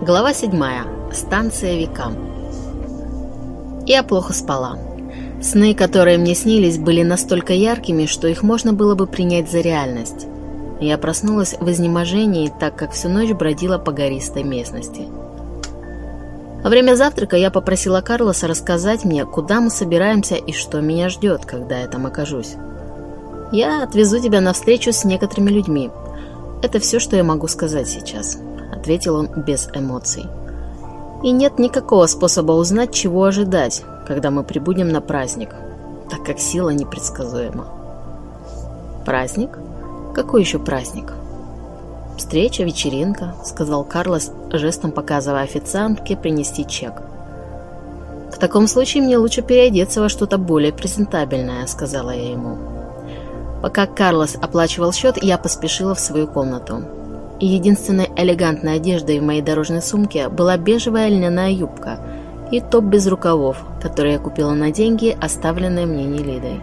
Глава 7. Станция векам. Я плохо спала. Сны, которые мне снились, были настолько яркими, что их можно было бы принять за реальность. Я проснулась в изнеможении, так как всю ночь бродила по гористой местности. Во время завтрака я попросила Карлоса рассказать мне, куда мы собираемся и что меня ждет, когда я там окажусь. «Я отвезу тебя на встречу с некоторыми людьми. Это все, что я могу сказать сейчас» ответил он без эмоций. И нет никакого способа узнать, чего ожидать, когда мы прибудем на праздник, так как сила непредсказуема. Праздник? Какой еще праздник? Встреча, вечеринка, сказал Карлос, жестом показывая официантке принести чек. В таком случае мне лучше переодеться во что-то более презентабельное, сказала я ему. Пока Карлос оплачивал счет, я поспешила в свою комнату единственной элегантной одеждой в моей дорожной сумке была бежевая льняная юбка и топ без рукавов, который я купила на деньги, оставленные мне Нелидой.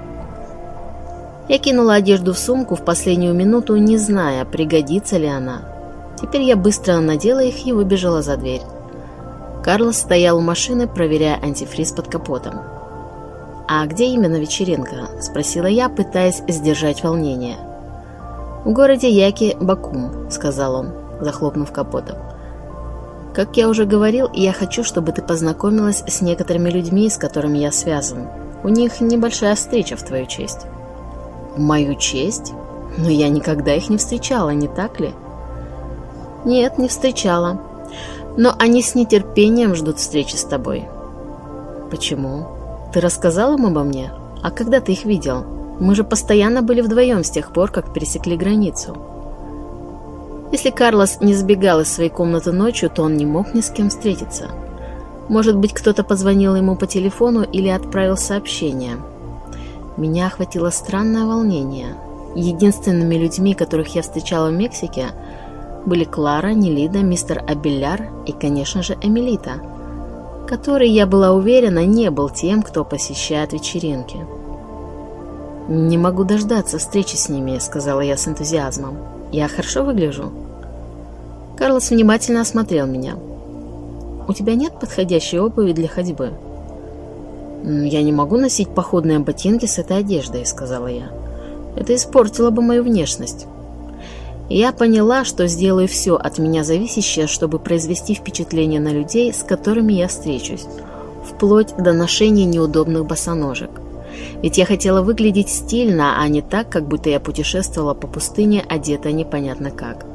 Я кинула одежду в сумку в последнюю минуту, не зная, пригодится ли она. Теперь я быстро надела их и выбежала за дверь. Карлос стоял у машины, проверяя антифриз под капотом. «А где именно вечеринка?» – спросила я, пытаясь сдержать волнение – «В городе Яки Бакум», — сказал он, захлопнув капотом. «Как я уже говорил, я хочу, чтобы ты познакомилась с некоторыми людьми, с которыми я связан. У них небольшая встреча в твою честь». «В мою честь? Но я никогда их не встречала, не так ли?» «Нет, не встречала. Но они с нетерпением ждут встречи с тобой». «Почему? Ты рассказал им обо мне? А когда ты их видел?» Мы же постоянно были вдвоем с тех пор, как пересекли границу. Если Карлос не сбегал из своей комнаты ночью, то он не мог ни с кем встретиться. Может быть, кто-то позвонил ему по телефону или отправил сообщение. Меня охватило странное волнение. Единственными людьми, которых я встречала в Мексике, были Клара, Нелида, мистер Абеляр и, конечно же, Эмилита, который, я была уверена, не был тем, кто посещает вечеринки. «Не могу дождаться встречи с ними», — сказала я с энтузиазмом. «Я хорошо выгляжу?» Карлос внимательно осмотрел меня. «У тебя нет подходящей обуви для ходьбы?» «Я не могу носить походные ботинки с этой одеждой», — сказала я. «Это испортило бы мою внешность». Я поняла, что сделаю все от меня зависящее, чтобы произвести впечатление на людей, с которыми я встречусь, вплоть до ношения неудобных босоножек. Ведь я хотела выглядеть стильно, а не так, как будто я путешествовала по пустыне, одетая непонятно как.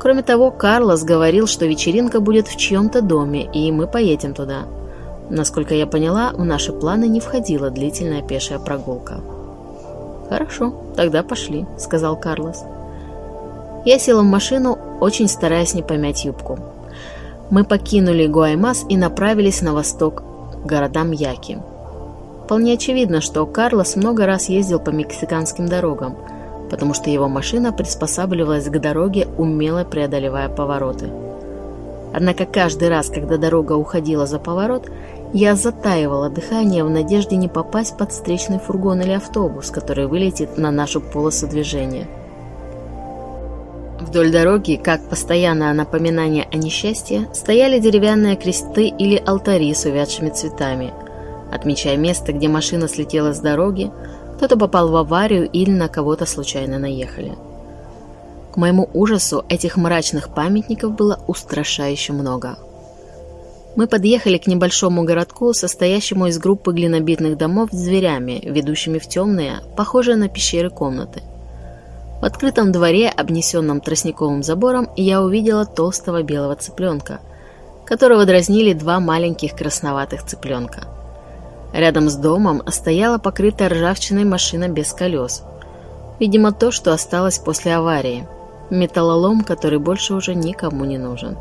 Кроме того, Карлос говорил, что вечеринка будет в чьем-то доме, и мы поедем туда. Насколько я поняла, в наши планы не входила длительная пешая прогулка. «Хорошо, тогда пошли», — сказал Карлос. Я села в машину, очень стараясь не помять юбку. Мы покинули Гуаймас и направились на восток, к городам Яки. Вполне очевидно, что Карлос много раз ездил по мексиканским дорогам, потому что его машина приспосабливалась к дороге, умело преодолевая повороты. Однако каждый раз, когда дорога уходила за поворот, я затаивала дыхание в надежде не попасть под встречный фургон или автобус, который вылетит на нашу полосу движения. Вдоль дороги, как постоянное напоминание о несчастье, стояли деревянные кресты или алтари с увядшими цветами – отмечая место, где машина слетела с дороги, кто-то попал в аварию или на кого-то случайно наехали. К моему ужасу этих мрачных памятников было устрашающе много. Мы подъехали к небольшому городку, состоящему из группы глинобитных домов с дверями, ведущими в темные, похожие на пещеры комнаты. В открытом дворе, обнесенном тростниковым забором, я увидела толстого белого цыпленка, которого дразнили два маленьких красноватых цыпленка – Рядом с домом стояла покрытая ржавчиной машина без колес. Видимо, то, что осталось после аварии. Металлолом, который больше уже никому не нужен.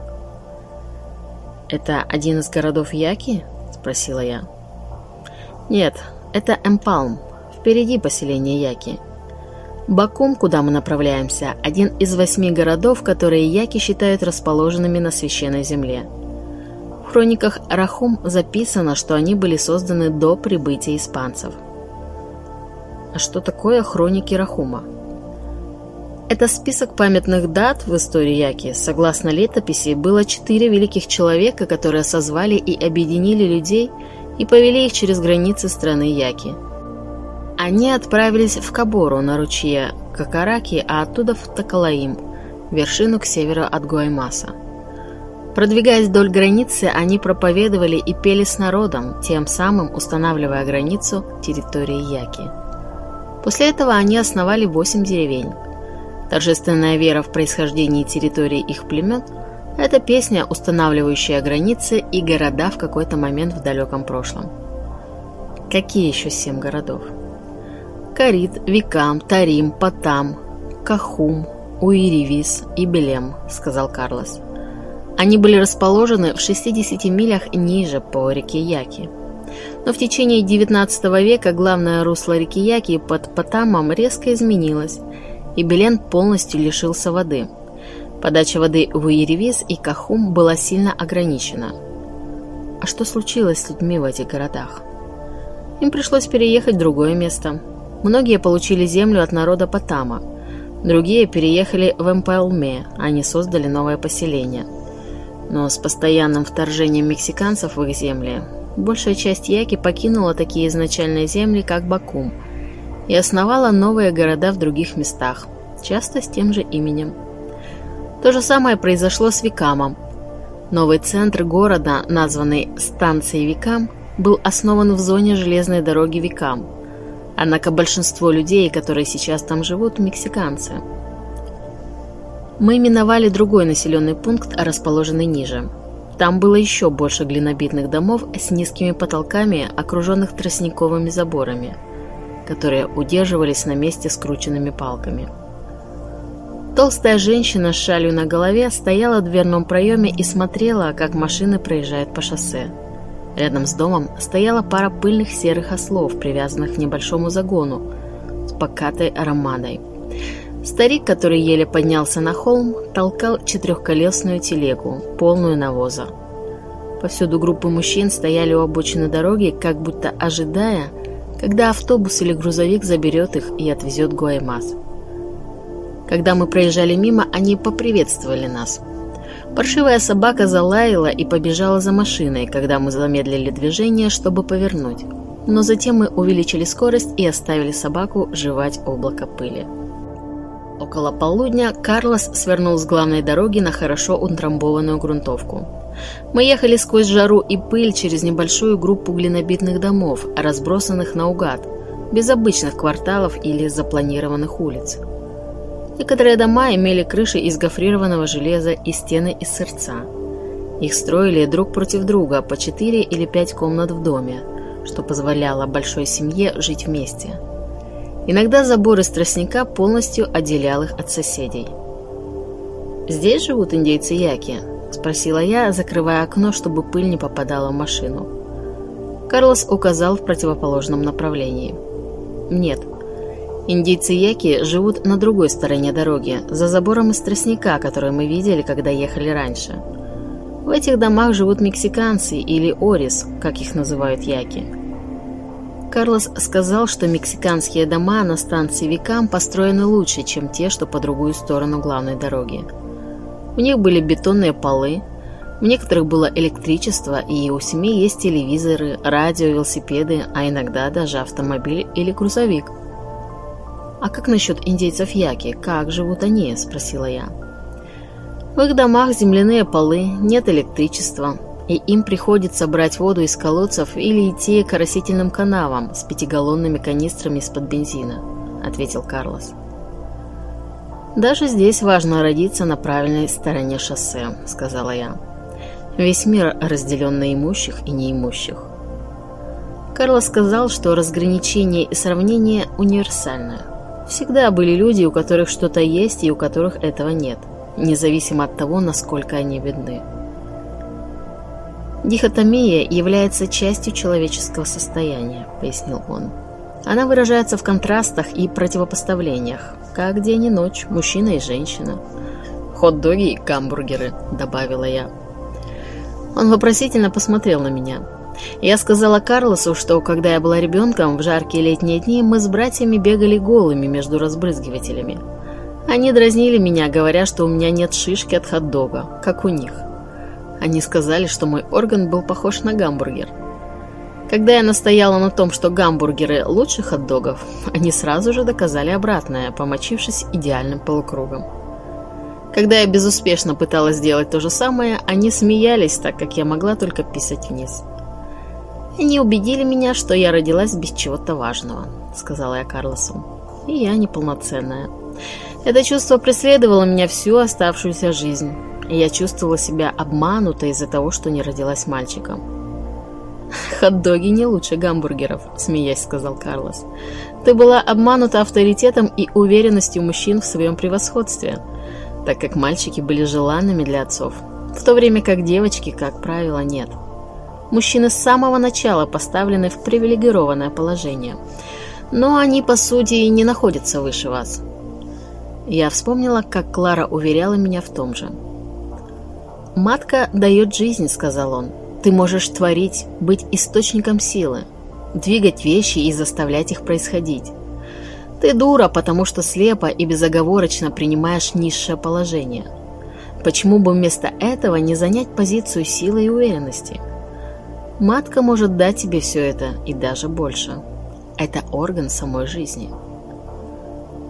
«Это один из городов Яки?» – спросила я. «Нет, это Эмпалм. Впереди поселение Яки. Бакум, куда мы направляемся, один из восьми городов, которые Яки считают расположенными на священной земле – хрониках Рахум записано, что они были созданы до прибытия испанцев. А что такое хроники Рахума? Это список памятных дат в истории Яки. Согласно летописи, было четыре великих человека, которые созвали и объединили людей и повели их через границы страны Яки. Они отправились в Кабору на ручье Какараки, а оттуда в Такалаим, вершину к северу от Гуаймаса. Продвигаясь вдоль границы, они проповедовали и пели с народом, тем самым устанавливая границу территории Яки. После этого они основали восемь деревень. Торжественная вера в происхождение территории их племен – это песня, устанавливающая границы и города в какой-то момент в далеком прошлом. Какие еще семь городов? Карит, Викам, Тарим, Патам, Кахум, Уиривис и Белем, сказал Карлос. Они были расположены в 60 милях ниже по реке Яки. Но в течение XIX века главное русло реки Яки под Патамом резко изменилось, и Белен полностью лишился воды. Подача воды в Иеревис и Кахум была сильно ограничена. А что случилось с людьми в этих городах? Им пришлось переехать в другое место. Многие получили землю от народа Патама, другие переехали в Эмпайлме, они создали новое поселение – но с постоянным вторжением мексиканцев в их земли большая часть Яки покинула такие изначальные земли, как Бакум, и основала новые города в других местах, часто с тем же именем. То же самое произошло с Викамом. Новый центр города, названный станцией Викам, был основан в зоне железной дороги Викам. Однако большинство людей, которые сейчас там живут, мексиканцы – мы миновали другой населенный пункт, расположенный ниже. Там было еще больше глинобитных домов с низкими потолками, окруженных тростниковыми заборами, которые удерживались на месте скрученными палками. Толстая женщина с шалью на голове стояла в дверном проеме и смотрела, как машины проезжают по шоссе. Рядом с домом стояла пара пыльных серых ослов, привязанных к небольшому загону с покатой аромадой. Старик, который еле поднялся на холм, толкал четырехколесную телегу, полную навоза. Повсюду группы мужчин стояли у обочины дороги, как будто ожидая, когда автобус или грузовик заберет их и отвезет Гуаймас. Когда мы проезжали мимо, они поприветствовали нас. Паршивая собака залаяла и побежала за машиной, когда мы замедлили движение, чтобы повернуть. Но затем мы увеличили скорость и оставили собаку жевать облако пыли. Около полудня Карлос свернул с главной дороги на хорошо утрамбованную грунтовку. Мы ехали сквозь жару и пыль через небольшую группу глинобитных домов, разбросанных наугад, без обычных кварталов или запланированных улиц. Некоторые дома имели крыши из гофрированного железа и стены из сырца. Их строили друг против друга по 4 или 5 комнат в доме, что позволяло большой семье жить вместе – Иногда забор из тростника полностью отделял их от соседей. «Здесь живут индейцы Яки?» – спросила я, закрывая окно, чтобы пыль не попадала в машину. Карлос указал в противоположном направлении. «Нет. Индейцы Яки живут на другой стороне дороги, за забором из тростника, который мы видели, когда ехали раньше. В этих домах живут мексиканцы или орис, как их называют Яки». Карлос сказал, что мексиканские дома на станции Викам построены лучше, чем те, что по другую сторону главной дороги. У них были бетонные полы, в некоторых было электричество, и у семей есть телевизоры, радио, велосипеды, а иногда даже автомобиль или грузовик. «А как насчет индейцев Яки? Как живут они?» – спросила я. В их домах земляные полы, нет электричества, и им приходится брать воду из колодцев или идти к оросительным канавам с пятигаллонными канистрами из-под бензина», — ответил Карлос. «Даже здесь важно родиться на правильной стороне шоссе», — сказала я. «Весь мир разделен на имущих и неимущих». Карлос сказал, что разграничение и сравнение универсальное. Всегда были люди, у которых что-то есть и у которых этого нет, независимо от того, насколько они бедны. Дихотомия является частью человеческого состояния, пояснил он. Она выражается в контрастах и противопоставлениях, как день и ночь, мужчина и женщина. Хот-доги и гамбургеры, добавила я. Он вопросительно посмотрел на меня. Я сказала Карлосу, что когда я была ребенком, в жаркие летние дни мы с братьями бегали голыми между разбрызгивателями. Они дразнили меня, говоря, что у меня нет шишки от хот-дога, как у них. Они сказали, что мой орган был похож на гамбургер. Когда я настояла на том, что гамбургеры лучше хот-догов, они сразу же доказали обратное, помочившись идеальным полукругом. Когда я безуспешно пыталась сделать то же самое, они смеялись, так как я могла только писать вниз. «Они убедили меня, что я родилась без чего-то важного», — сказала я Карлосу. «И я неполноценная. Это чувство преследовало меня всю оставшуюся жизнь, я чувствовала себя обманутой из-за того, что не родилась мальчиком». «Хот-доги не лучше гамбургеров», — смеясь сказал Карлос. «Ты была обманута авторитетом и уверенностью мужчин в своем превосходстве, так как мальчики были желанными для отцов, в то время как девочки, как правило, нет». Мужчины с самого начала поставлены в привилегированное положение. Но они, по сути, и не находятся выше вас. Я вспомнила, как Клара уверяла меня в том же. «Матка дает жизнь», — сказал он. «Ты можешь творить, быть источником силы, двигать вещи и заставлять их происходить. Ты дура, потому что слепо и безоговорочно принимаешь низшее положение. Почему бы вместо этого не занять позицию силы и уверенности?» Матка может дать тебе все это и даже больше. Это орган самой жизни.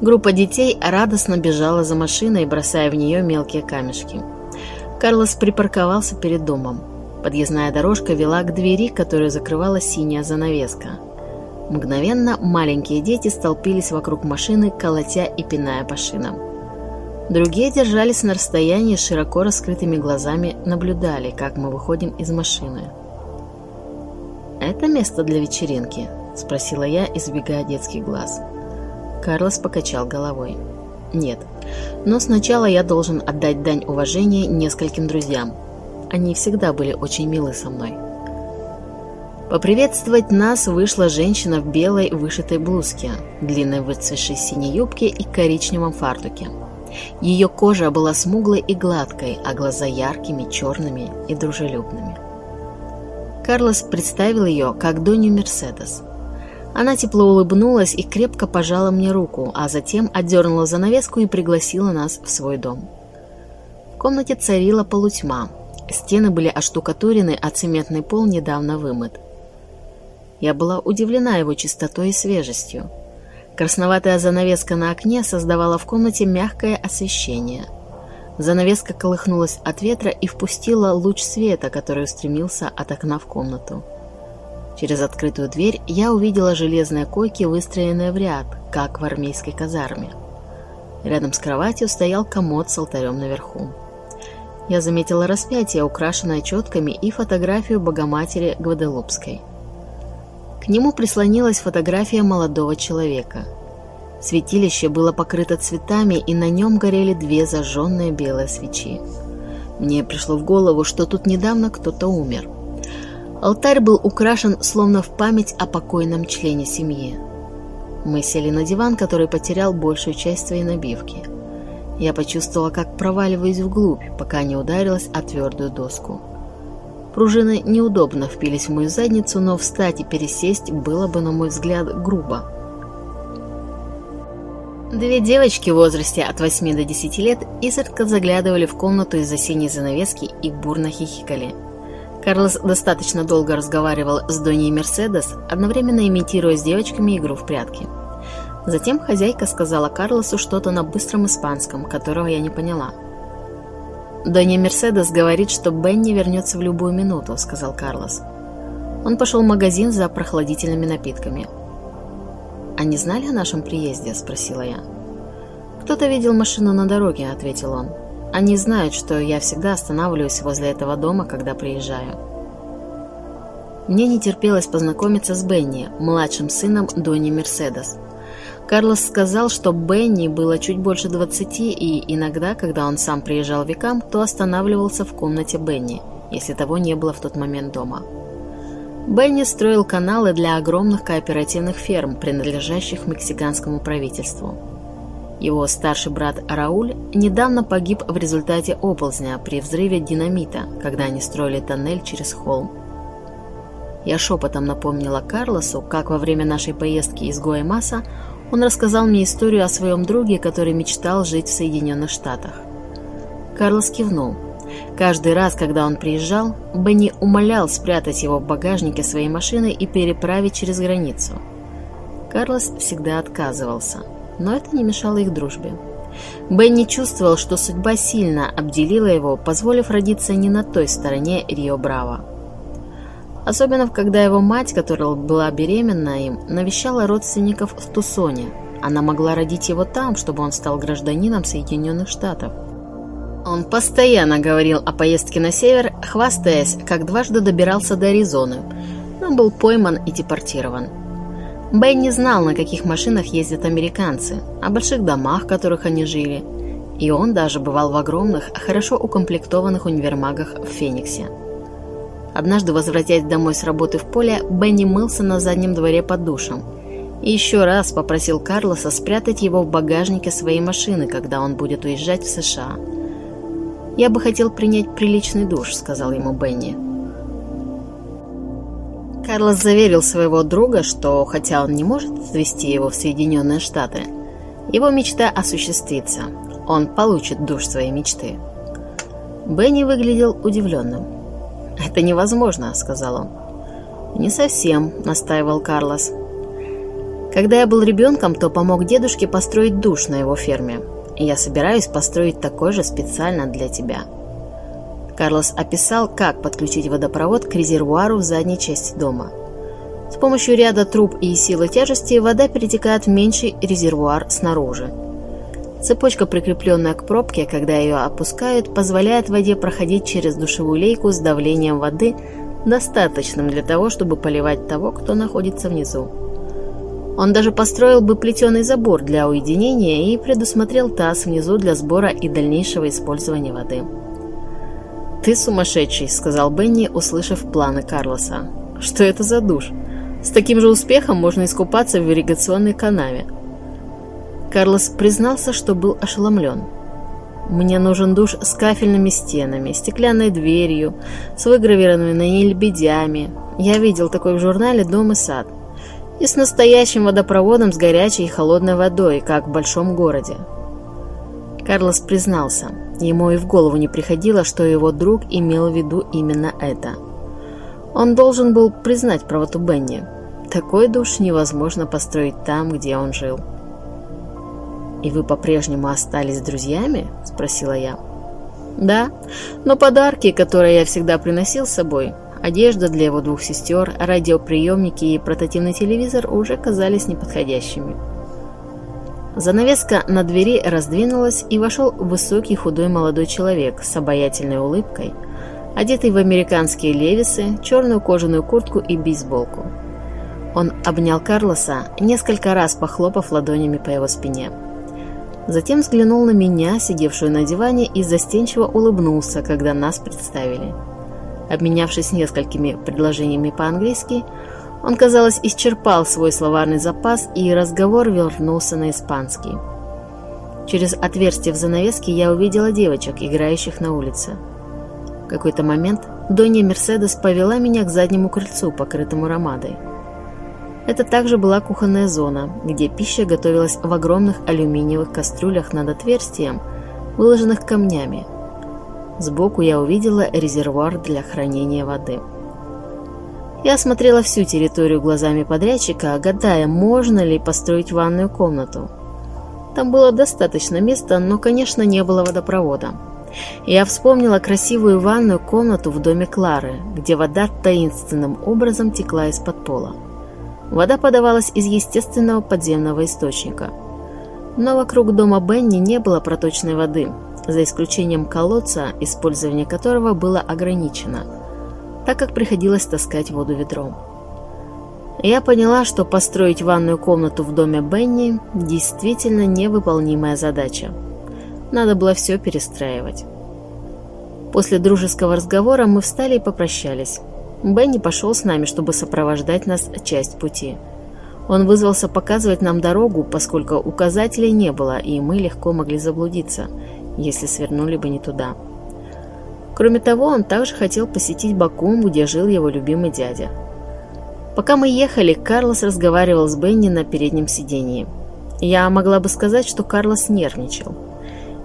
Группа детей радостно бежала за машиной, бросая в нее мелкие камешки. Карлос припарковался перед домом. Подъездная дорожка вела к двери, которую закрывала синяя занавеска. Мгновенно маленькие дети столпились вокруг машины, колотя и пиная по шинам. Другие держались на расстоянии, широко раскрытыми глазами наблюдали, как мы выходим из машины. «Это место для вечеринки?» – спросила я, избегая детских глаз. Карлос покачал головой. «Нет, но сначала я должен отдать дань уважения нескольким друзьям. Они всегда были очень милы со мной». Поприветствовать нас вышла женщина в белой вышитой блузке, длинной выцветшей синей юбке и коричневом фартуке. Ее кожа была смуглой и гладкой, а глаза яркими, черными и дружелюбными. Карлос представил ее как Доню Мерседес. Она тепло улыбнулась и крепко пожала мне руку, а затем отдернула занавеску и пригласила нас в свой дом. В комнате царила полутьма. Стены были оштукатурены, а цементный пол недавно вымыт. Я была удивлена его чистотой и свежестью. Красноватая занавеска на окне создавала в комнате мягкое освещение – Занавеска колыхнулась от ветра и впустила луч света, который устремился от окна в комнату. Через открытую дверь я увидела железные койки, выстроенные в ряд, как в армейской казарме. Рядом с кроватью стоял комод с алтарем наверху. Я заметила распятие, украшенное четками, и фотографию Богоматери Гваделупской. К нему прислонилась фотография молодого человека – Святилище было покрыто цветами, и на нем горели две зажженные белые свечи. Мне пришло в голову, что тут недавно кто-то умер. Алтарь был украшен словно в память о покойном члене семьи. Мы сели на диван, который потерял большую часть своей набивки. Я почувствовала, как проваливаюсь вглубь, пока не ударилась о твердую доску. Пружины неудобно впились в мою задницу, но встать и пересесть было бы, на мой взгляд, грубо. Две девочки в возрасте от 8 до 10 лет изредка заглядывали в комнату из-за синей занавески и бурно хихикали. Карлос достаточно долго разговаривал с Доней Мерседес, одновременно имитируя с девочками игру в прятки. Затем хозяйка сказала Карлосу что-то на быстром испанском, которого я не поняла. «Донья Мерседес говорит, что Бенни вернется в любую минуту», — сказал Карлос. Он пошел в магазин за прохладительными напитками — «Они знали о нашем приезде?» – спросила я. «Кто-то видел машину на дороге», – ответил он. «Они знают, что я всегда останавливаюсь возле этого дома, когда приезжаю». Мне не терпелось познакомиться с Бенни, младшим сыном Дони Мерседес. Карлос сказал, что Бенни было чуть больше 20, и иногда, когда он сам приезжал в Викам, то останавливался в комнате Бенни, если того не было в тот момент дома. Бенни строил каналы для огромных кооперативных ферм, принадлежащих мексиканскому правительству. Его старший брат Рауль недавно погиб в результате оползня при взрыве динамита, когда они строили тоннель через холм. Я шепотом напомнила Карлосу, как во время нашей поездки из Гуаймаса Он рассказал мне историю о своем друге, который мечтал жить в Соединенных Штатах. Карлос кивнул. Каждый раз, когда он приезжал, Бенни умолял спрятать его в багажнике своей машины и переправить через границу. Карлос всегда отказывался, но это не мешало их дружбе. Бенни чувствовал, что судьба сильно обделила его, позволив родиться не на той стороне Рио-Браво. Особенно, когда его мать, которая была беременна им, навещала родственников в Тусоне. Она могла родить его там, чтобы он стал гражданином Соединенных Штатов. Он постоянно говорил о поездке на север, хвастаясь, как дважды добирался до Аризоны, но был пойман и депортирован. Бен не знал, на каких машинах ездят американцы, о больших домах, в которых они жили, и он даже бывал в огромных, хорошо укомплектованных универмагах в Фениксе. Однажды, возвратясь домой с работы в поле, Бенни мылся на заднем дворе под душем и еще раз попросил Карлоса спрятать его в багажнике своей машины, когда он будет уезжать в США – «Я бы хотел принять приличный душ», — сказал ему Бенни. Карлос заверил своего друга, что, хотя он не может отвезти его в Соединенные Штаты, его мечта осуществится. Он получит душ своей мечты. Бенни выглядел удивленным. «Это невозможно», — сказал он. «Не совсем», — настаивал Карлос. «Когда я был ребенком, то помог дедушке построить душ на его ферме я собираюсь построить такой же специально для тебя». Карлос описал, как подключить водопровод к резервуару в задней части дома. С помощью ряда труб и силы тяжести вода перетекает в меньший резервуар снаружи. Цепочка, прикрепленная к пробке, когда ее опускают, позволяет воде проходить через душевую лейку с давлением воды, достаточным для того, чтобы поливать того, кто находится внизу. Он даже построил бы плетеный забор для уединения и предусмотрел таз внизу для сбора и дальнейшего использования воды. «Ты сумасшедший», — сказал Бенни, услышав планы Карлоса. «Что это за душ? С таким же успехом можно искупаться в ирригационной канаве». Карлос признался, что был ошеломлен. «Мне нужен душ с кафельными стенами, стеклянной дверью, с выгравированными на ней лебедями. Я видел такой в журнале «Дом и сад» и с настоящим водопроводом с горячей и холодной водой, как в большом городе. Карлос признался, ему и в голову не приходило, что его друг имел в виду именно это. Он должен был признать правоту Бенни. Такой душ невозможно построить там, где он жил. «И вы по-прежнему остались друзьями?» – спросила я. «Да, но подарки, которые я всегда приносил с собой, Одежда для его двух сестер, радиоприемники и портативный телевизор уже казались неподходящими. Занавеска на двери раздвинулась, и вошел высокий худой молодой человек с обаятельной улыбкой, одетый в американские левисы, черную кожаную куртку и бейсболку. Он обнял Карлоса, несколько раз похлопав ладонями по его спине. Затем взглянул на меня, сидевшую на диване, и застенчиво улыбнулся, когда нас представили. Обменявшись несколькими предложениями по-английски, он, казалось, исчерпал свой словарный запас, и разговор вернулся на испанский. Через отверстие в занавеске я увидела девочек, играющих на улице. В какой-то момент Донья Мерседес повела меня к заднему крыльцу, покрытому ромадой. Это также была кухонная зона, где пища готовилась в огромных алюминиевых кастрюлях над отверстием, выложенных камнями, Сбоку я увидела резервуар для хранения воды. Я осмотрела всю территорию глазами подрядчика, гадая, можно ли построить ванную комнату. Там было достаточно места, но, конечно, не было водопровода. Я вспомнила красивую ванную комнату в доме Клары, где вода таинственным образом текла из-под пола. Вода подавалась из естественного подземного источника. Но вокруг дома Бенни не было проточной воды, за исключением колодца, использование которого было ограничено, так как приходилось таскать воду ведром. Я поняла, что построить ванную комнату в доме Бенни действительно невыполнимая задача. Надо было все перестраивать. После дружеского разговора мы встали и попрощались. Бенни пошел с нами, чтобы сопровождать нас часть пути. Он вызвался показывать нам дорогу, поскольку указателей не было, и мы легко могли заблудиться – если свернули бы не туда. Кроме того, он также хотел посетить Бакум, где жил его любимый дядя. Пока мы ехали, Карлос разговаривал с Бенни на переднем сидении. Я могла бы сказать, что Карлос нервничал.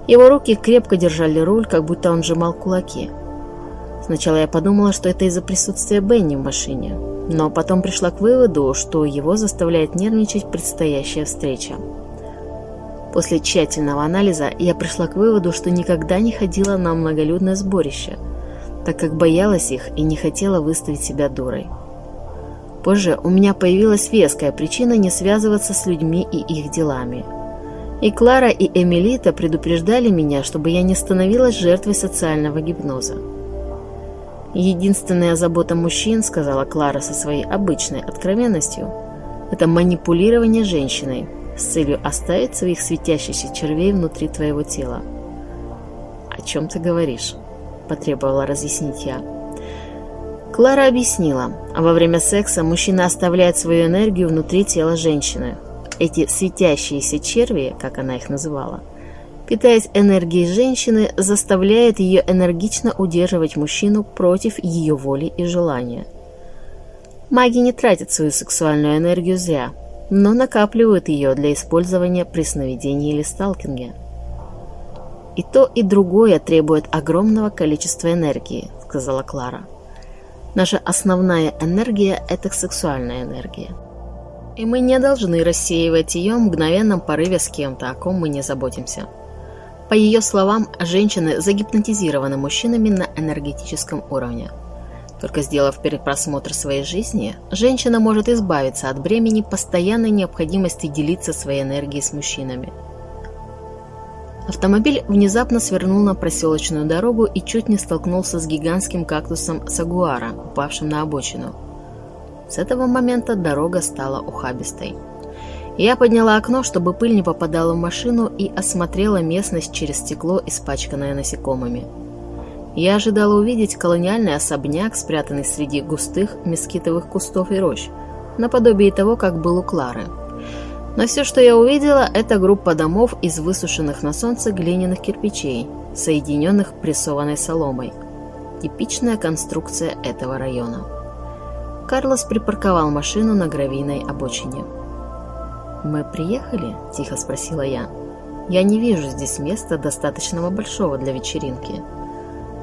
Его руки крепко держали руль, как будто он сжимал кулаки. Сначала я подумала, что это из-за присутствия Бенни в машине, но потом пришла к выводу, что его заставляет нервничать предстоящая встреча. После тщательного анализа я пришла к выводу, что никогда не ходила на многолюдное сборище, так как боялась их и не хотела выставить себя дурой. Позже у меня появилась веская причина не связываться с людьми и их делами. И Клара, и Эмилита предупреждали меня, чтобы я не становилась жертвой социального гипноза. «Единственная забота мужчин, — сказала Клара со своей обычной откровенностью, — это манипулирование женщиной с целью оставить своих светящихся червей внутри твоего тела». «О чем ты говоришь?» — потребовала разъяснить я. Клара объяснила, во время секса мужчина оставляет свою энергию внутри тела женщины. Эти светящиеся черви, как она их называла, питаясь энергией женщины, заставляют ее энергично удерживать мужчину против ее воли и желания. Маги не тратят свою сексуальную энергию зря, но накапливают ее для использования при сновидении или сталкинге. «И то, и другое требует огромного количества энергии», — сказала Клара. Наша основная энергия – это сексуальная энергия. И мы не должны рассеивать ее в мгновенном порыве с кем-то, о ком мы не заботимся. По ее словам, женщины загипнотизированы мужчинами на энергетическом уровне. Только сделав перепросмотр своей жизни, женщина может избавиться от бремени постоянной необходимости делиться своей энергией с мужчинами – Автомобиль внезапно свернул на проселочную дорогу и чуть не столкнулся с гигантским кактусом сагуара, упавшим на обочину. С этого момента дорога стала ухабистой. Я подняла окно, чтобы пыль не попадала в машину, и осмотрела местность через стекло, испачканное насекомыми. Я ожидала увидеть колониальный особняк, спрятанный среди густых мескитовых кустов и рощ, наподобие того, как был у Клары – но все, что я увидела, это группа домов из высушенных на солнце глиняных кирпичей, соединенных прессованной соломой. Типичная конструкция этого района. Карлос припарковал машину на гравийной обочине. «Мы приехали?» – тихо спросила я. «Я не вижу здесь места достаточного большого для вечеринки».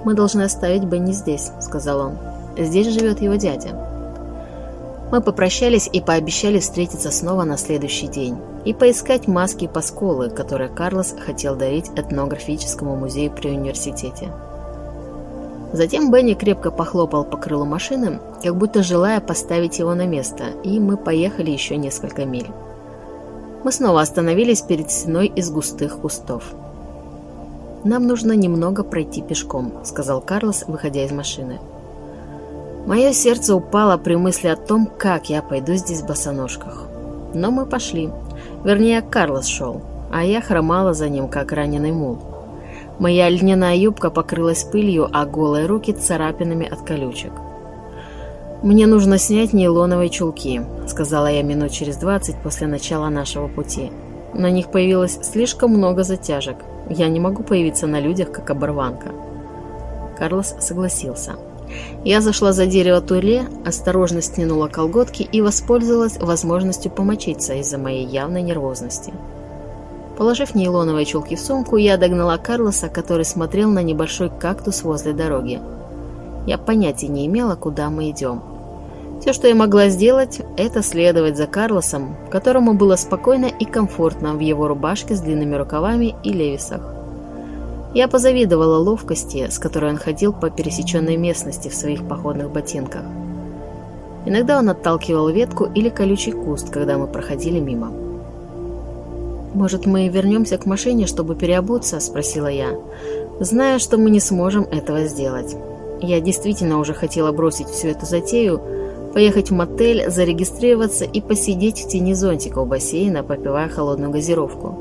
«Мы должны оставить Бенни здесь», – сказал он. «Здесь живет его дядя». Мы попрощались и пообещали встретиться снова на следующий день и поискать маски Пасколы, которые Карлос хотел дарить этнографическому музею при университете. Затем Бенни крепко похлопал по крылу машины, как будто желая поставить его на место, и мы поехали еще несколько миль. Мы снова остановились перед стеной из густых кустов. «Нам нужно немного пройти пешком», — сказал Карлос, выходя из машины. Мое сердце упало при мысли о том, как я пойду здесь в босоножках. Но мы пошли. Вернее, Карлос шел, а я хромала за ним, как раненый мул. Моя льняная юбка покрылась пылью, а голые руки царапинами от колючек. «Мне нужно снять нейлоновые чулки», — сказала я минут через двадцать после начала нашего пути. На них появилось слишком много затяжек. Я не могу появиться на людях, как оборванка. Карлос согласился. Я зашла за дерево Турле, осторожно стянула колготки и воспользовалась возможностью помочиться из-за моей явной нервозности. Положив нейлоновые чулки в сумку, я догнала Карлоса, который смотрел на небольшой кактус возле дороги. Я понятия не имела, куда мы идем. Все, что я могла сделать, это следовать за Карлосом, которому было спокойно и комфортно в его рубашке с длинными рукавами и левисах. Я позавидовала ловкости, с которой он ходил по пересеченной местности в своих походных ботинках. Иногда он отталкивал ветку или колючий куст, когда мы проходили мимо. «Может, мы вернемся к машине, чтобы переобуться?» – спросила я, зная, что мы не сможем этого сделать. Я действительно уже хотела бросить всю эту затею, поехать в мотель, зарегистрироваться и посидеть в тени зонтика у бассейна, попивая холодную газировку.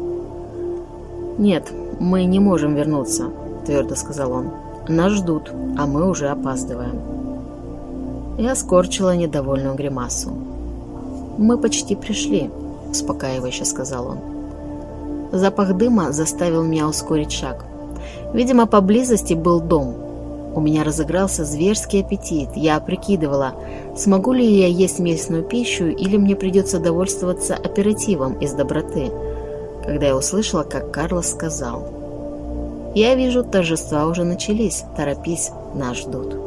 «Нет, мы не можем вернуться», — твердо сказал он. «Нас ждут, а мы уже опаздываем». Я скорчила недовольную гримасу. «Мы почти пришли», — успокаивающе сказал он. Запах дыма заставил меня ускорить шаг. Видимо, поблизости был дом. У меня разыгрался зверский аппетит. Я прикидывала, смогу ли я есть местную пищу или мне придется довольствоваться оперативом из доброты — когда я услышала, как Карлос сказал. «Я вижу, торжества уже начались. Торопись, нас ждут».